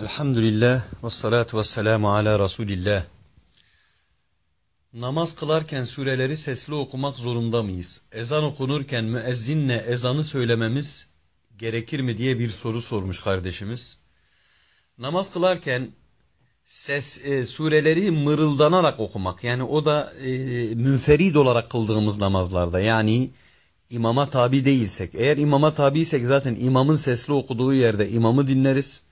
Elhamdülillah ve salatu ve selamu ala Resulillah. Namaz kılarken sureleri sesli okumak zorunda mıyız? Ezan okunurken müezzinle ezanı söylememiz gerekir mi diye bir soru sormuş kardeşimiz. Namaz kılarken ses e, sureleri mırıldanarak okumak yani o da e, münferid olarak kıldığımız namazlarda yani imama tabi değilsek eğer imama tabiysek zaten imamın sesli okuduğu yerde imamı dinleriz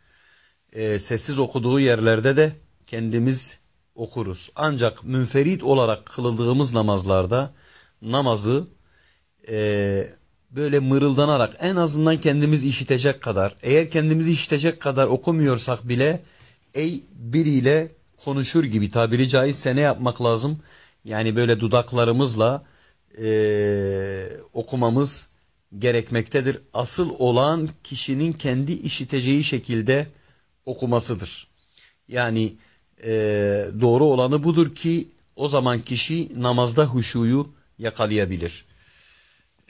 e, sessiz okuduğu yerlerde de kendimiz okuruz. Ancak münferit olarak kılıldığımız namazlarda namazı e, böyle mırıldanarak en azından kendimiz işitecek kadar eğer kendimizi işitecek kadar okumuyorsak bile ey biriyle konuşur gibi tabiri caizse ne yapmak lazım? Yani böyle dudaklarımızla e, okumamız gerekmektedir. Asıl olan kişinin kendi işiteceği şekilde okumasıdır. Yani e, doğru olanı budur ki o zaman kişi namazda huşuyu yakalayabilir.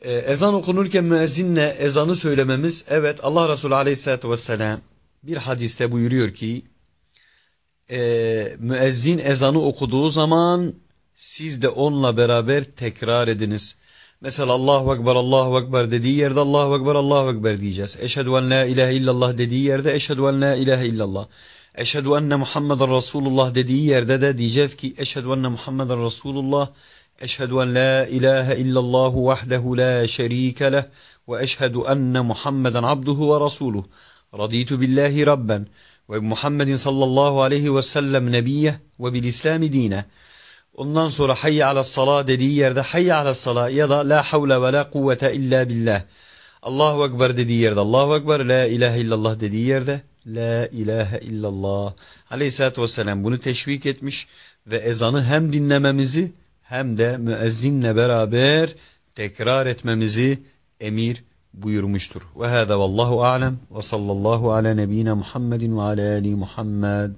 E, ezan okunurken müezzinle ezanı söylememiz evet Allah Resulü aleyhissalatü vesselam bir hadiste buyuruyor ki e, müezzin ezanı okuduğu zaman siz de onunla beraber tekrar ediniz. Mesela Allahu Ekber, Allahu Ekber dediği yerde Allahu Ekber, Allahu Ekber diyeceğiz. Eşhedü en la ilahe illallah dediği yerde eşhedü en la ilahe illallah. Eşhedü enne Muhammeden Resulullah dediği yerde de diyeceğiz ki eşhedü enne Muhammeden Resulullah. Eşhedü en la ilahe illallah vahdehu la şerike leh ve eşhedü enne Muhammeden abduhu ve rasuluh. Raditu billahi rabben ve Muhammedin sallallahu aleyhi ve sellem nebiyye ve bil İslami dine. Ondan sonra hayye ala salah dediği yerde hayye ala salah ya da la havle ve la kuvvete illa billah. Allahu Ekber dediği yerde Allahu Ekber, la ilahe illallah dediği yerde la ilahe illallah. Aleyhisselatü vesselam bunu teşvik etmiş ve ezanı hem dinlememizi hem de müezzinle beraber tekrar etmemizi emir buyurmuştur. Ve hâzâ vallahu a'lem ve sallallahu ala nebine Muhammedin ve ala ali Muhammed.